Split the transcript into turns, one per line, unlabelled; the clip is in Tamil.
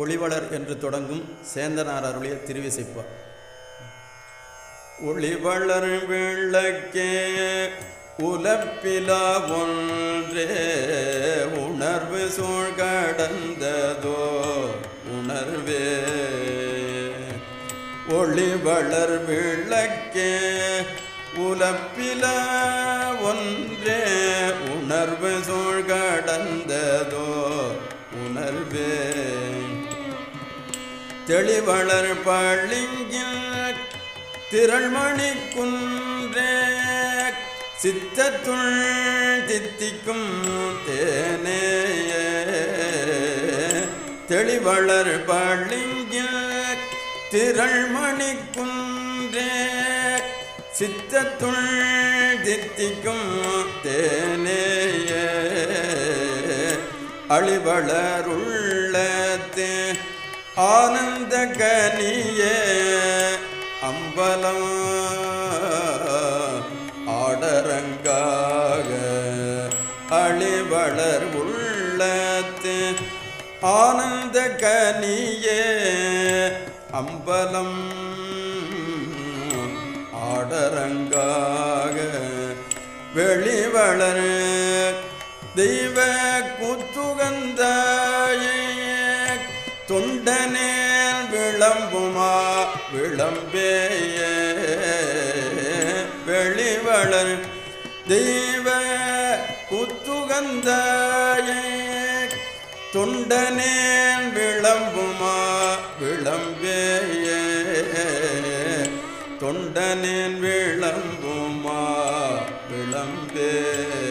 ஒளிவளர் என்று தொடங்கும் சேந்தனார் அருளிய திருவிசைப்பா. ஒளிவளர் விளக்கே உலப்பிலா ஒன்றே உணர்வு சூழ்கடந்ததோ உணர்வே. ஒளிவளர் விளக்கே உலப்பிலா ஒன்றே உணர்வு சூழ்கடந்ததோ உணர்வே. தெளிவளர் பளிங்கில் திரள்மணி குன்றே சித்தத்துள் தித்திக்கும் தேனேய. தெளிவளர் பளிங்கில் திரள்மணி குன்றே சித்தத்துள் தித்திக்கும் தேனேய. அழிவளருள் ஆனந்த கனிய அம்பலம் ஆடரங்காக அழிவளர் உள்ளத்து. ஆனந்த கனிய அம்பலம் ஆடரங்காக வெளிவளர். தெய்வ குத்துகந்தாயே தொண்டனேல் விளம்புமா? விளம்பேய. வெளிவளர் தெய்வ குத்துகந்தாயே. தொண்டனேல் விளம்புமா? விளம்பேய. தொண்டனேன் விளம்புமா? விளம்பே